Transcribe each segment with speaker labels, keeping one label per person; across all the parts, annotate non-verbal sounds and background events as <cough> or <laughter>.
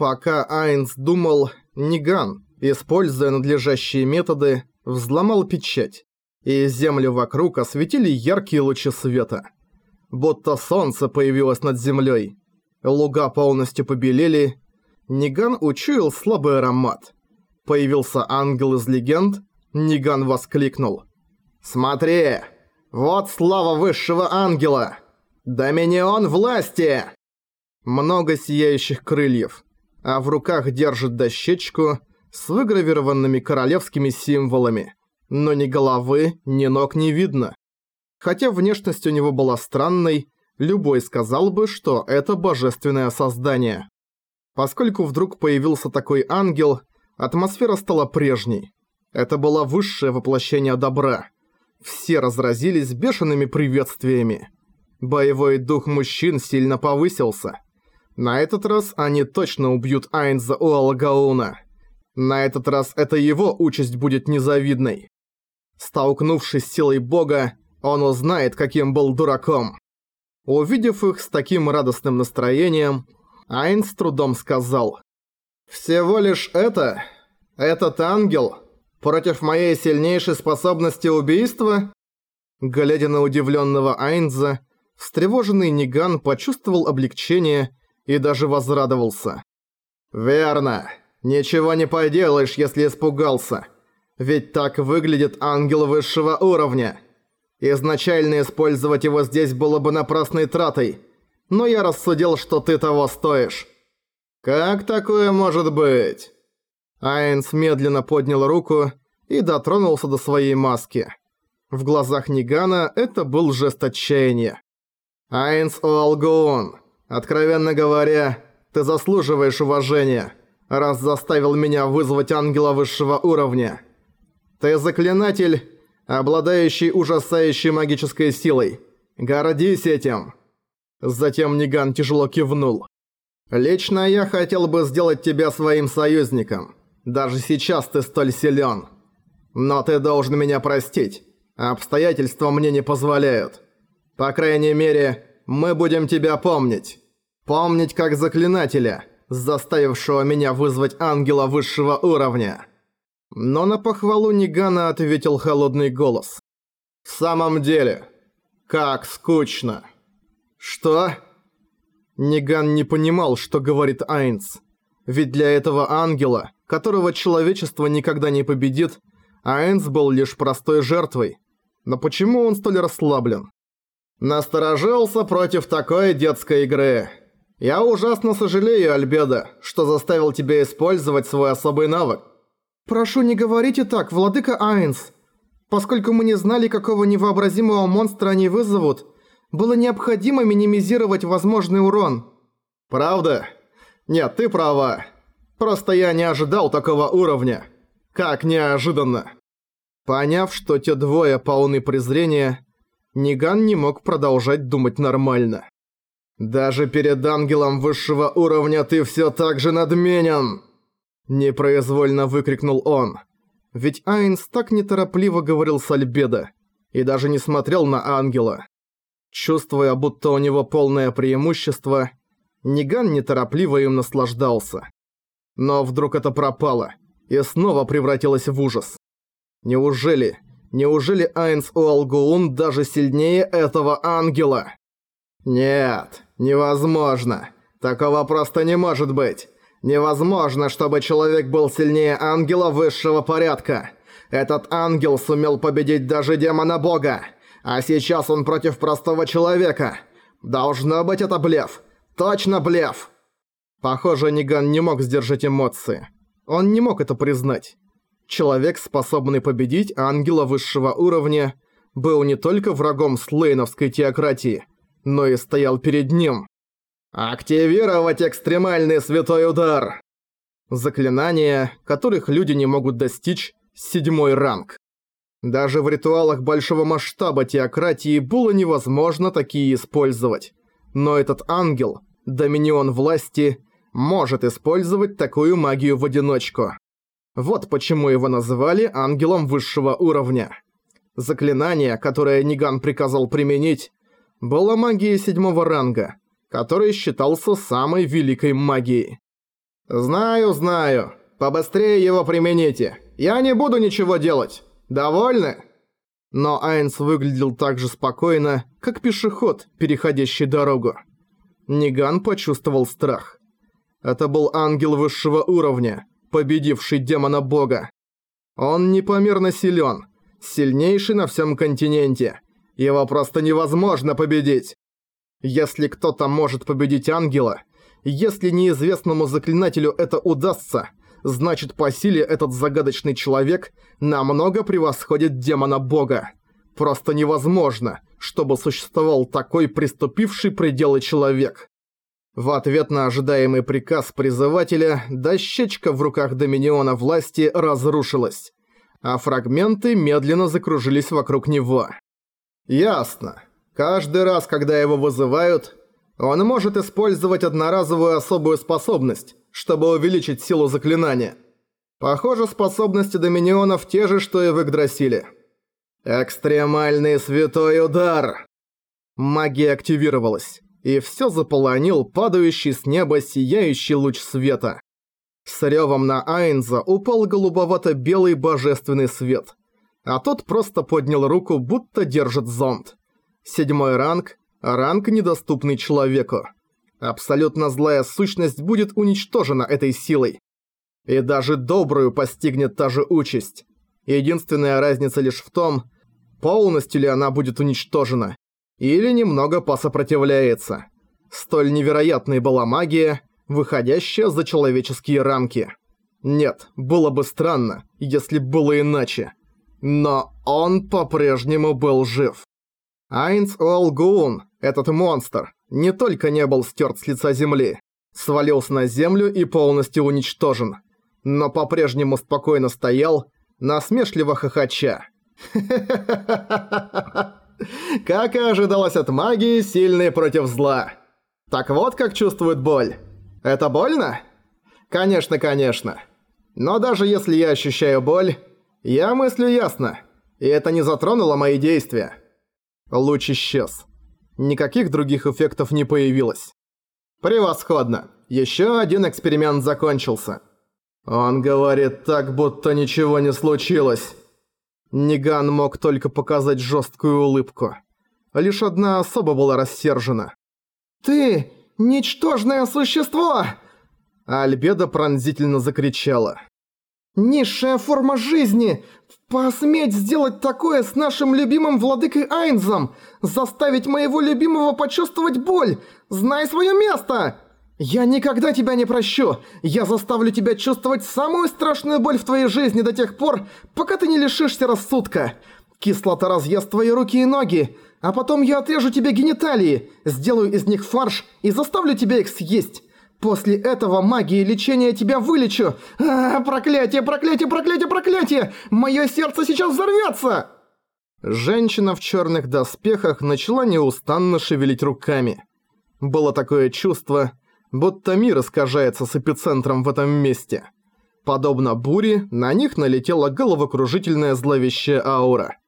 Speaker 1: Пока Айнс думал, Ниган, используя надлежащие методы, взломал печать, и землю вокруг осветили яркие лучи света. Будто солнце появилось над землей. Луга полностью побелели. Ниган учуял слабый аромат. Появился ангел из легенд. Ниган воскликнул. «Смотри! Вот слава высшего ангела! Доминион власти!» Много сияющих крыльев, а в руках держит дощечку с выгравированными королевскими символами. Но ни головы, ни ног не видно. Хотя внешность у него была странной, любой сказал бы, что это божественное создание. Поскольку вдруг появился такой ангел, атмосфера стала прежней. Это было высшее воплощение добра. Все разразились бешеными приветствиями. Боевой дух мужчин сильно повысился. На этот раз они точно убьют Айнза Уалгауна. На этот раз это его участь будет незавидной. Столкнувшись с силой бога, он узнает, каким был дураком. Увидев их с таким радостным настроением, Айн с трудом сказал. «Всего лишь это? Этот ангел? Против моей сильнейшей способности убийства?» Глядя на удивленного Айнза, встревоженный Ниган почувствовал облегчение и даже возрадовался. «Верно. Ничего не поделаешь, если испугался. Ведь так выглядит ангел высшего уровня. Изначально использовать его здесь было бы напрасной тратой, но я рассудил, что ты того стоишь. Как такое может быть? Айнс медленно поднял руку и дотронулся до своей маски. В глазах Нигана это был жест отчаяния. «Айнс Уолгуун, откровенно говоря, ты заслуживаешь уважения, раз заставил меня вызвать ангела высшего уровня. Ты заклинатель, обладающий ужасающей магической силой. Гордись этим!» Затем Ниган тяжело кивнул. «Лично я хотел бы сделать тебя своим союзником. Даже сейчас ты столь силен. Но ты должен меня простить. Обстоятельства мне не позволяют. По крайней мере, мы будем тебя помнить. Помнить как заклинателя, заставившего меня вызвать ангела высшего уровня». Но на похвалу Нигана ответил холодный голос. «В самом деле, как скучно!» «Что?» Ниган не понимал, что говорит Айнс. Ведь для этого ангела, которого человечество никогда не победит, Айнс был лишь простой жертвой. Но почему он столь расслаблен? «Насторожился против такой детской игры. Я ужасно сожалею, Альбеда, что заставил тебя использовать свой особый навык. «Прошу, не говорите так, владыка Айнс. Поскольку мы не знали, какого невообразимого монстра они вызовут, было необходимо минимизировать возможный урон». «Правда? Нет, ты права. Просто я не ожидал такого уровня. Как неожиданно». Поняв, что те двое полны презрения, Ниган не мог продолжать думать нормально. «Даже перед ангелом высшего уровня ты всё так же надменен!» Непроизвольно выкрикнул он. Ведь Айнс так неторопливо говорил с Альбедо и даже не смотрел на ангела. Чувствуя, будто у него полное преимущество, Ниган неторопливо им наслаждался. Но вдруг это пропало и снова превратилось в ужас. Неужели, неужели Айнс Уалгуун даже сильнее этого ангела? Нет, невозможно. Такого просто не может быть. Невозможно, чтобы человек был сильнее ангела высшего порядка. Этот ангел сумел победить даже демона-бога. А сейчас он против простого человека. Должно быть это блеф. Точно блеф. Похоже, Ниган не мог сдержать эмоции. Он не мог это признать. Человек, способный победить ангела высшего уровня, был не только врагом слейновской теократии, но и стоял перед ним. «Активировать экстремальный святой удар!» Заклинания, которых люди не могут достичь, седьмой ранг. Даже в ритуалах большого масштаба теократии было невозможно такие использовать. Но этот ангел, доминион власти, может использовать такую магию в одиночку. Вот почему его называли ангелом высшего уровня. Заклинание, которое Ниган приказал применить, было магией седьмого ранга – который считался самой великой магией. «Знаю, знаю. Побыстрее его примените. Я не буду ничего делать. Довольны?» Но Айнс выглядел так же спокойно, как пешеход, переходящий дорогу. Ниган почувствовал страх. Это был ангел высшего уровня, победивший демона бога. Он непомерно силен, сильнейший на всем континенте. Его просто невозможно победить. Если кто-то может победить ангела, если неизвестному заклинателю это удастся, значит по силе этот загадочный человек намного превосходит демона бога. Просто невозможно, чтобы существовал такой приступивший пределы человек. В ответ на ожидаемый приказ призывателя, дощечка в руках Доминиона власти разрушилась, а фрагменты медленно закружились вокруг него. Ясно. Каждый раз, когда его вызывают, он может использовать одноразовую особую способность, чтобы увеличить силу заклинания. Похоже, способности Доминионов те же, что и в Игдрасиле. Экстремальный святой удар! Магия активировалась, и всё заполонил падающий с неба сияющий луч света. С рёвом на Айнза упал голубовато-белый божественный свет, а тот просто поднял руку, будто держит зонт. Седьмой ранг – ранг, недоступный человеку. Абсолютно злая сущность будет уничтожена этой силой. И даже добрую постигнет та же участь. Единственная разница лишь в том, полностью ли она будет уничтожена, или немного посопротивляется. Столь невероятной была магия, выходящая за человеческие рамки. Нет, было бы странно, если было иначе. Но он по-прежнему был жив. Айнс Олгуун, этот монстр, не только не был стерт с лица земли, свалился на землю и полностью уничтожен, но по-прежнему спокойно стоял, насмешливо хохоча. <laughs> Как и ожидалось от магии, сильный против зла. Так вот как чувствует боль. Это больно? Конечно, конечно. Но даже если я ощущаю боль, я мыслю ясно, и это не затронуло мои действия. Луч исчез. Никаких других эффектов не появилось. Превосходно. Еще один эксперимент закончился. Он говорит так, будто ничего не случилось. Ниган мог только показать жесткую улыбку. Лишь одна особа была рассержена. «Ты – ничтожное существо!» Альбеда пронзительно закричала. «Низшая форма жизни! Посметь сделать такое с нашим любимым владыкой Айнзом! Заставить моего любимого почувствовать боль! Знай свое место!» «Я никогда тебя не прощу! Я заставлю тебя чувствовать самую страшную боль в твоей жизни до тех пор, пока ты не лишишься рассудка! Кислота разъест твои руки и ноги, а потом я отрежу тебе гениталии, сделаю из них фарш и заставлю тебя их съесть! После этого магией лечения тебя вылечу! А, проклятие, проклятие, проклятие, проклятие! Мое сердце сейчас взорвется!» Женщина в черных доспехах начала неустанно шевелить руками. Было такое чувство, будто мир искажается с эпицентром в этом месте. Подобно буре, на них налетела головокружительная зловещая аура.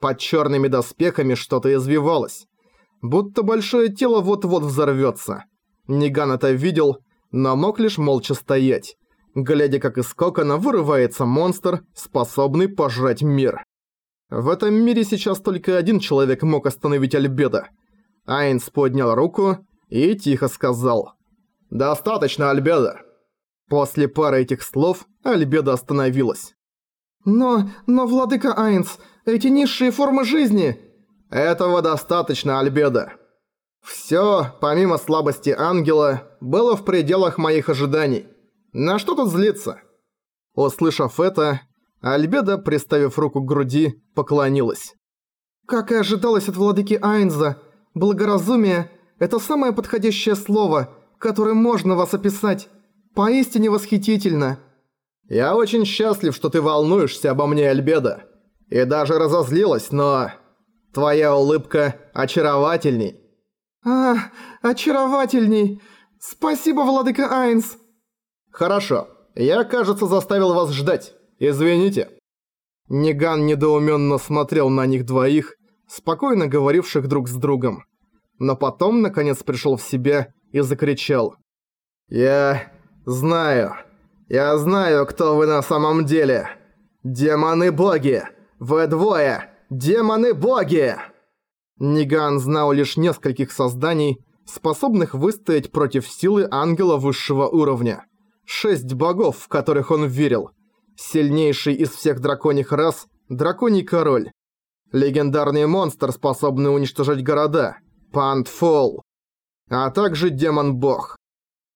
Speaker 1: Под черными доспехами что-то извивалось. Будто большое тело вот-вот взорвется. Ниган это видел, но мог лишь молча стоять, глядя как из кокона вырывается монстр, способный пожрать мир. В этом мире сейчас только один человек мог остановить Альбеда. Айнс поднял руку и тихо сказал «Достаточно, Альбеда!» После пары этих слов Альбеда остановилась. «Но, но, владыка Айнс, эти низшие формы жизни...» «Этого достаточно, Альбеда. Всё, помимо слабости ангела, было в пределах моих ожиданий. На что тут злиться?» Услышав это, Альбеда, приставив руку к груди, поклонилась. «Как и ожидалось от владыки Айнза, благоразумие – это самое подходящее слово – которым можно вас описать. Поистине восхитительно. Я очень счастлив, что ты волнуешься обо мне, Альбеда. И даже разозлилась, но... Твоя улыбка очаровательней. А, очаровательней. Спасибо, владыка Айнс. Хорошо. Я, кажется, заставил вас ждать. Извините. Ниган недоуменно смотрел на них двоих, спокойно говоривших друг с другом. Но потом, наконец, пришел в себя и закричал. «Я... Знаю. Я знаю, кто вы на самом деле. Демоны-боги! Вы двое! Демоны-боги!» Ниган знал лишь нескольких созданий, способных выстоять против силы ангела высшего уровня. Шесть богов, в которых он верил. Сильнейший из всех драконьих рас – драконий король. Легендарный монстр, способный уничтожать города – Пантфол. А также демон-бог.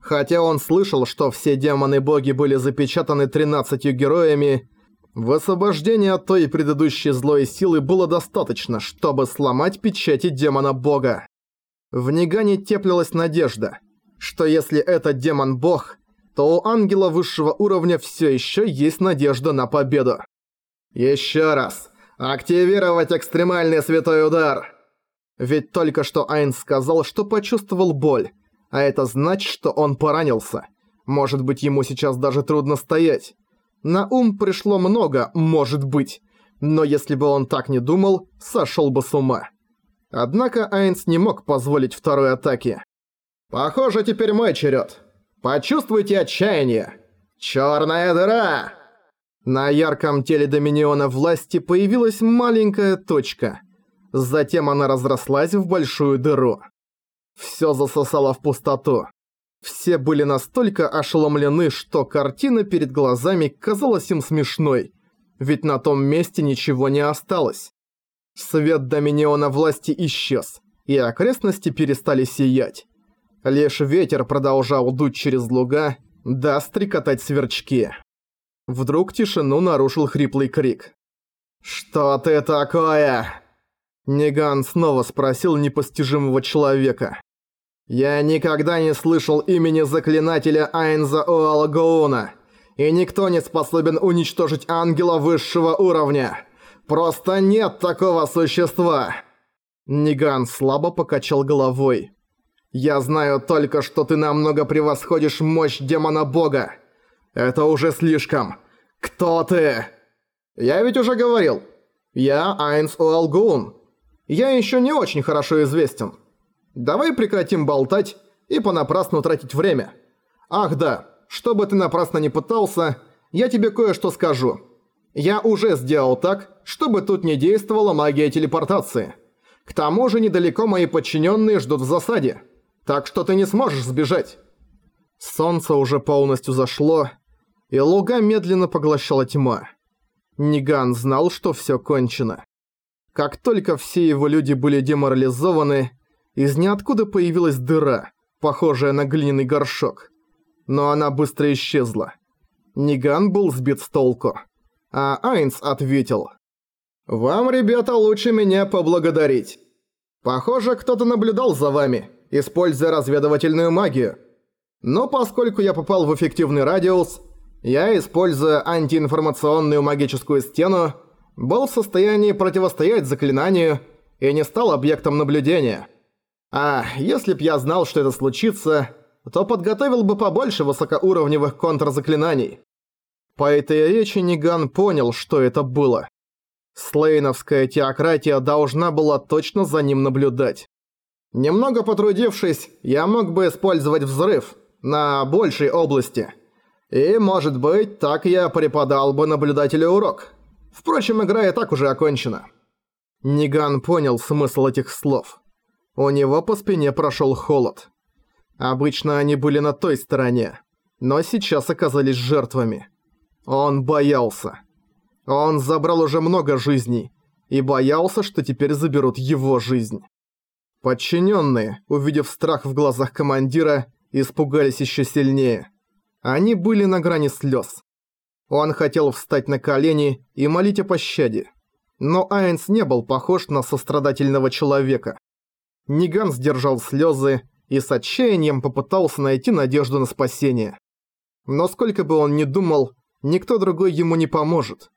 Speaker 1: Хотя он слышал, что все демоны-боги были запечатаны 13 героями, в освобождении от той предыдущей злой силы было достаточно, чтобы сломать печати демона-бога. В Нигане теплилась надежда, что если это демон-бог, то у ангела высшего уровня все еще есть надежда на победу. Еще раз. Активировать экстремальный святой удар. Ведь только что Айн сказал, что почувствовал боль, а это значит, что он поранился. Может быть, ему сейчас даже трудно стоять. На ум пришло много «может быть», но если бы он так не думал, сошел бы с ума. Однако Айнс не мог позволить второй атаки. «Похоже, теперь мой черед. Почувствуйте отчаяние! Черная дыра!» На ярком теле Доминиона власти появилась маленькая точка. Затем она разрослась в большую дыру. Всё засосало в пустоту. Все были настолько ошеломлены, что картина перед глазами казалась им смешной, ведь на том месте ничего не осталось. Свет Доминиона власти исчез, и окрестности перестали сиять. Лишь ветер продолжал дуть через луга, да стрекотать сверчки. Вдруг тишину нарушил хриплый крик. «Что ты такое?» Ниган снова спросил непостижимого человека. «Я никогда не слышал имени заклинателя Айнза Уалгоуна, и никто не способен уничтожить ангела высшего уровня. Просто нет такого существа!» Ниган слабо покачал головой. «Я знаю только, что ты намного превосходишь мощь демона-бога. Это уже слишком. Кто ты?» «Я ведь уже говорил. Я Айнс Уалгоун. Я еще не очень хорошо известен. Давай прекратим болтать и понапрасну тратить время. Ах да, чтобы ты напрасно не пытался, я тебе кое-что скажу. Я уже сделал так, чтобы тут не действовала магия телепортации. К тому же недалеко мои подчиненные ждут в засаде, так что ты не сможешь сбежать. Солнце уже полностью зашло, и луга медленно поглощала тьма. Ниган знал, что все кончено. Как только все его люди были деморализованы, из ниоткуда появилась дыра, похожая на глиняный горшок. Но она быстро исчезла. Ниган был сбит с толку. А Айнс ответил. «Вам, ребята, лучше меня поблагодарить. Похоже, кто-то наблюдал за вами, используя разведывательную магию. Но поскольку я попал в эффективный радиус, я, используя антиинформационную магическую стену, был в состоянии противостоять заклинанию и не стал объектом наблюдения. А если б я знал, что это случится, то подготовил бы побольше высокоуровневых контрзаклинаний. По этой речи Ниган понял, что это было. Слейновская теократия должна была точно за ним наблюдать. Немного потрудившись, я мог бы использовать взрыв на большей области. И, может быть, так я преподал бы наблюдателю урок. Впрочем, игра и так уже окончена. Ниган понял смысл этих слов. У него по спине прошел холод. Обычно они были на той стороне, но сейчас оказались жертвами. Он боялся. Он забрал уже много жизней и боялся, что теперь заберут его жизнь. Подчиненные, увидев страх в глазах командира, испугались еще сильнее. Они были на грани слез. Он хотел встать на колени и молить о пощаде. Но Айнс не был похож на сострадательного человека. Ниган сдержал слезы и с отчаянием попытался найти надежду на спасение. Но сколько бы он ни думал, никто другой ему не поможет.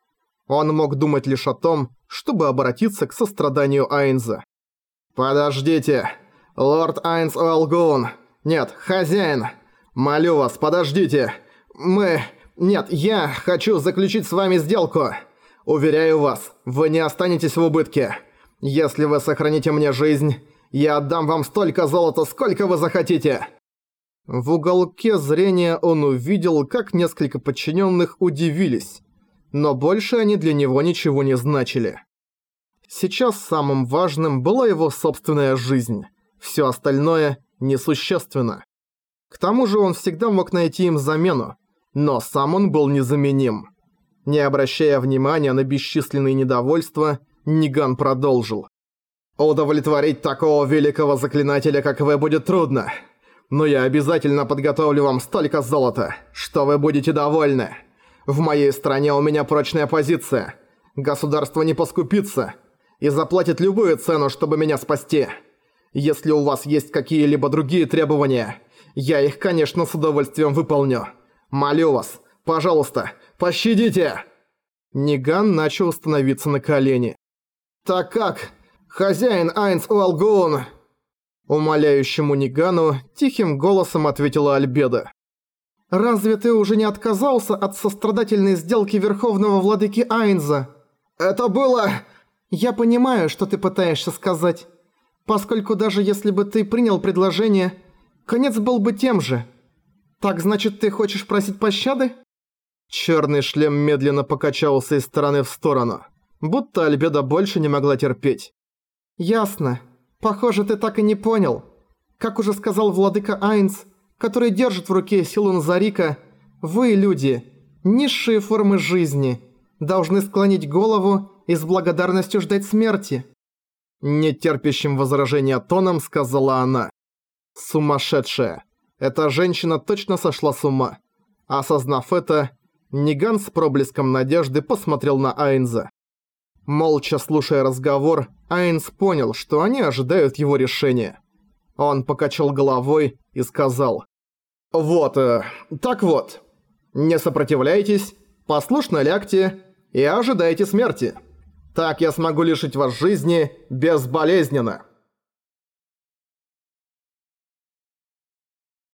Speaker 1: Он мог думать лишь о том, чтобы обратиться к состраданию Айнза. «Подождите! Лорд Айнс Уэлгоун! Нет, хозяин! Молю вас, подождите! Мы... Нет, я хочу заключить с вами сделку! Уверяю вас, вы не останетесь в убытке! Если вы сохраните мне жизнь, я отдам вам столько золота, сколько вы захотите!» В уголке зрения он увидел, как несколько подчиненных удивились, но больше они для него ничего не значили. Сейчас самым важным была его собственная жизнь. Все остальное несущественно. К тому же он всегда мог найти им замену, но сам он был незаменим. Не обращая внимания на бесчисленные недовольства, Ниган продолжил. «Удовлетворить такого великого заклинателя, как вы, будет трудно. Но я обязательно подготовлю вам столько золота, что вы будете довольны. В моей стране у меня прочная позиция. Государство не поскупится и заплатит любую цену, чтобы меня спасти. Если у вас есть какие-либо другие требования, я их, конечно, с удовольствием выполню. Молю вас, пожалуйста, пощадите!» Ниган начал становиться на колени. «Так как? Хозяин Айнс Уалгун!» Умоляющему Нигану тихим голосом ответила Альбеда. «Разве ты уже не отказался от сострадательной сделки Верховного Владыки Айнза?» «Это было...» «Я понимаю, что ты пытаешься сказать, поскольку даже если бы ты принял предложение, конец был бы тем же. Так значит, ты хочешь просить пощады?» Черный шлем медленно покачался из стороны в сторону, будто Альбеда больше не могла терпеть. «Ясно. Похоже, ты так и не понял. Как уже сказал владыка Айнс, который держит в руке силу Назарика, вы, люди, низшие формы жизни, должны склонить голову и с благодарностью ждать смерти». Нетерпящим возражения тоном сказала она. «Сумасшедшая. Эта женщина точно сошла с ума». Осознав это, Ниган с проблеском надежды посмотрел на Айнза. Молча слушая разговор, Айнс понял, что они ожидают его решения. Он покачал головой и сказал. «Вот, э, так вот. Не сопротивляйтесь, послушно лягте и ожидайте смерти». Так я смогу лишить вас жизни безболезненно.